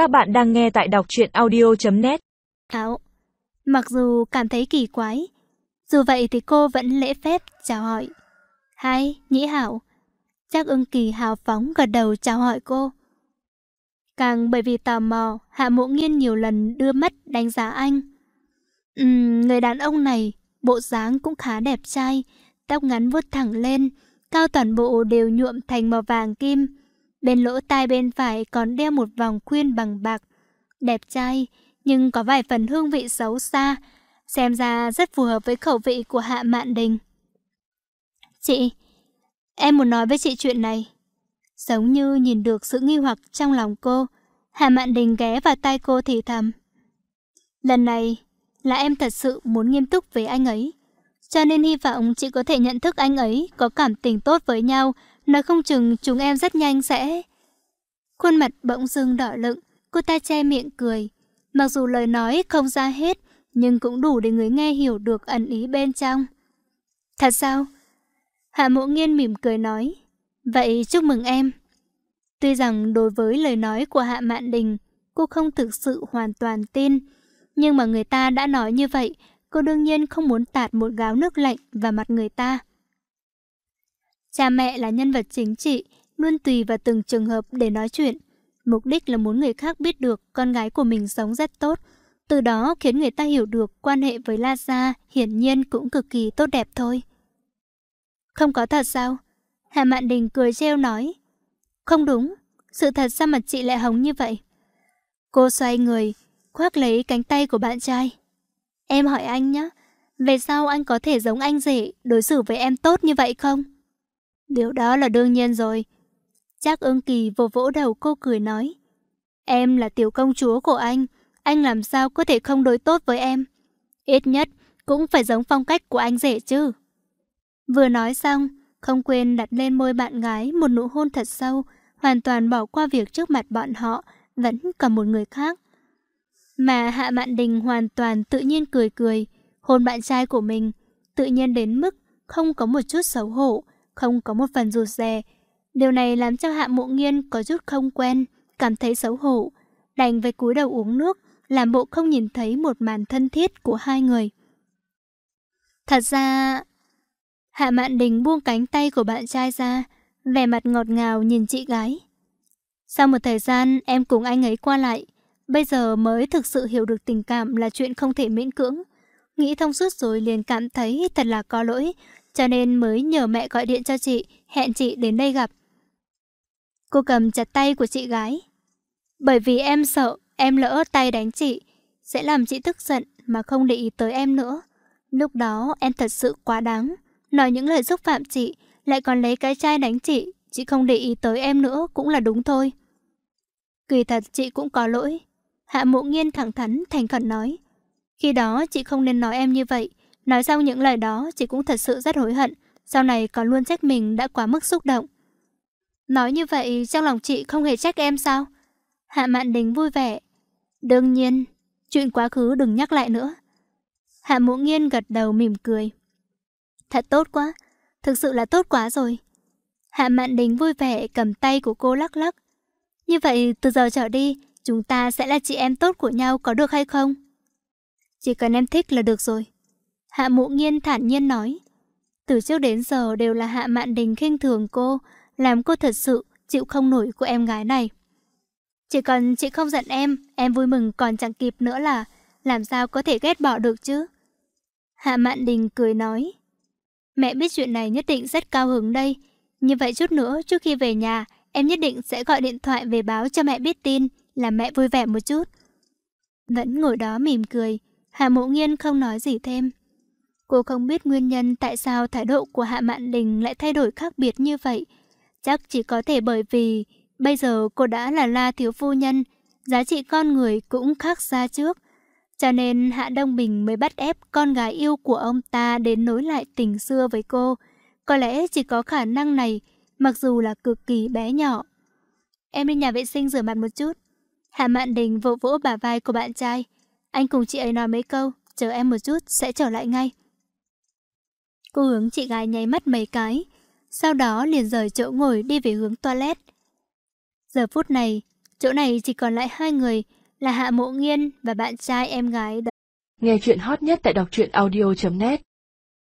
Các bạn đang nghe tại đọc truyện audio.net Áo Mặc dù cảm thấy kỳ quái Dù vậy thì cô vẫn lễ phép chào hỏi. Hai, Nhĩ Hảo Chắc ưng kỳ hào phóng gật đầu chào hỏi cô. Càng bởi vì tò mò Hạ mộ nghiên nhiều lần đưa mắt đánh giá anh. Ừm, người đàn ông này Bộ dáng cũng khá đẹp trai Tóc ngắn vuốt thẳng lên Cao toàn bộ đều nhuộm thành màu vàng kim. Bên lỗ tai bên phải còn đeo một vòng khuyên bằng bạc. Đẹp trai, nhưng có vài phần hương vị xấu xa. Xem ra rất phù hợp với khẩu vị của Hạ Mạn Đình. Chị, em muốn nói với chị chuyện này. Giống như nhìn được sự nghi hoặc trong lòng cô, Hạ Mạn Đình ghé vào tay cô thì thầm. Lần này là em thật sự muốn nghiêm túc với anh ấy. Cho nên hy vọng chị có thể nhận thức anh ấy có cảm tình tốt với nhau, Nói không chừng chúng em rất nhanh sẽ... Khuôn mặt bỗng dưng đỏ lựng, cô ta che miệng cười. Mặc dù lời nói không ra hết, nhưng cũng đủ để người nghe hiểu được ẩn ý bên trong. Thật sao? Hạ mộ nghiên mỉm cười nói. Vậy chúc mừng em. Tuy rằng đối với lời nói của Hạ Mạn Đình, cô không thực sự hoàn toàn tin. Nhưng mà người ta đã nói như vậy, cô đương nhiên không muốn tạt một gáo nước lạnh vào mặt người ta. Cha mẹ là nhân vật chính trị, luôn tùy vào từng trường hợp để nói chuyện. Mục đích là muốn người khác biết được con gái của mình sống rất tốt. Từ đó khiến người ta hiểu được quan hệ với La Gia hiển nhiên cũng cực kỳ tốt đẹp thôi. Không có thật sao? Hà Mạn Đình cười treo nói. Không đúng, sự thật sao mặt chị lại hống như vậy? Cô xoay người, khoác lấy cánh tay của bạn trai. Em hỏi anh nhé, về sau anh có thể giống anh rể đối xử với em tốt như vậy không? Điều đó là đương nhiên rồi. Chắc ưng kỳ vỗ vỗ đầu cô cười nói. Em là tiểu công chúa của anh, anh làm sao có thể không đối tốt với em? Ít nhất cũng phải giống phong cách của anh rể chứ. Vừa nói xong, không quên đặt lên môi bạn gái một nụ hôn thật sâu, hoàn toàn bỏ qua việc trước mặt bọn họ vẫn còn một người khác. Mà Hạ Mạn Đình hoàn toàn tự nhiên cười cười, hôn bạn trai của mình, tự nhiên đến mức không có một chút xấu hổ, không có một phần rụt rè. Điều này làm cho Hạ Mộ Nghiên có chút không quen, cảm thấy xấu hổ, đành với cúi đầu uống nước, làm bộ không nhìn thấy một màn thân thiết của hai người. Thật ra... Hạ Mạn Đình buông cánh tay của bạn trai ra, vẻ mặt ngọt ngào nhìn chị gái. Sau một thời gian em cùng anh ấy qua lại, bây giờ mới thực sự hiểu được tình cảm là chuyện không thể miễn cưỡng. Nghĩ thông suốt rồi liền cảm thấy thật là có lỗi, cho nên mới nhờ mẹ gọi điện cho chị, hẹn chị đến đây gặp. Cô cầm chặt tay của chị gái. Bởi vì em sợ em lỡ tay đánh chị, sẽ làm chị tức giận mà không để ý tới em nữa. Lúc đó em thật sự quá đáng, nói những lời xúc phạm chị, lại còn lấy cái chai đánh chị, chị không để ý tới em nữa cũng là đúng thôi. Kỳ thật chị cũng có lỗi. Hạ mộ nghiên thẳng thắn, thành khẩn nói. Khi đó chị không nên nói em như vậy, Nói xong những lời đó, chị cũng thật sự rất hối hận, sau này còn luôn trách mình đã quá mức xúc động. Nói như vậy, trong lòng chị không hề trách em sao? Hạ Mạn Đình vui vẻ. Đương nhiên, chuyện quá khứ đừng nhắc lại nữa. Hạ Mũ Nghiên gật đầu mỉm cười. Thật tốt quá, thực sự là tốt quá rồi. Hạ Mạn Đình vui vẻ cầm tay của cô lắc lắc. Như vậy, từ giờ trở đi, chúng ta sẽ là chị em tốt của nhau có được hay không? Chỉ cần em thích là được rồi. Hạ mụ nghiên thản nhiên nói. Từ trước đến giờ đều là Hạ Mạn Đình khinh thường cô, làm cô thật sự chịu không nổi của em gái này. Chỉ cần chị không giận em, em vui mừng còn chẳng kịp nữa là làm sao có thể ghét bỏ được chứ? Hạ Mạn Đình cười nói. Mẹ biết chuyện này nhất định rất cao hứng đây. Như vậy chút nữa trước khi về nhà, em nhất định sẽ gọi điện thoại về báo cho mẹ biết tin, làm mẹ vui vẻ một chút. Vẫn ngồi đó mỉm cười, Hạ Mộ Nghiên không nói gì thêm. Cô không biết nguyên nhân tại sao thái độ của Hạ Mạn Đình lại thay đổi khác biệt như vậy. Chắc chỉ có thể bởi vì bây giờ cô đã là la thiếu phu nhân, giá trị con người cũng khác xa trước. Cho nên Hạ Đông Bình mới bắt ép con gái yêu của ông ta đến nối lại tình xưa với cô. Có lẽ chỉ có khả năng này, mặc dù là cực kỳ bé nhỏ. Em đi nhà vệ sinh rửa mặt một chút. Hạ Mạn Đình vỗ vỗ bả vai của bạn trai. Anh cùng chị ấy nói mấy câu, chờ em một chút sẽ trở lại ngay. Cô hướng chị gái nháy mắt mấy cái, sau đó liền rời chỗ ngồi đi về hướng toilet. Giờ phút này, Chỗ này chỉ còn lại hai người, là Hạ Mộ Nghiên và bạn trai em gái. Nghe chuyện hot nhất tại đọc truyện audio.net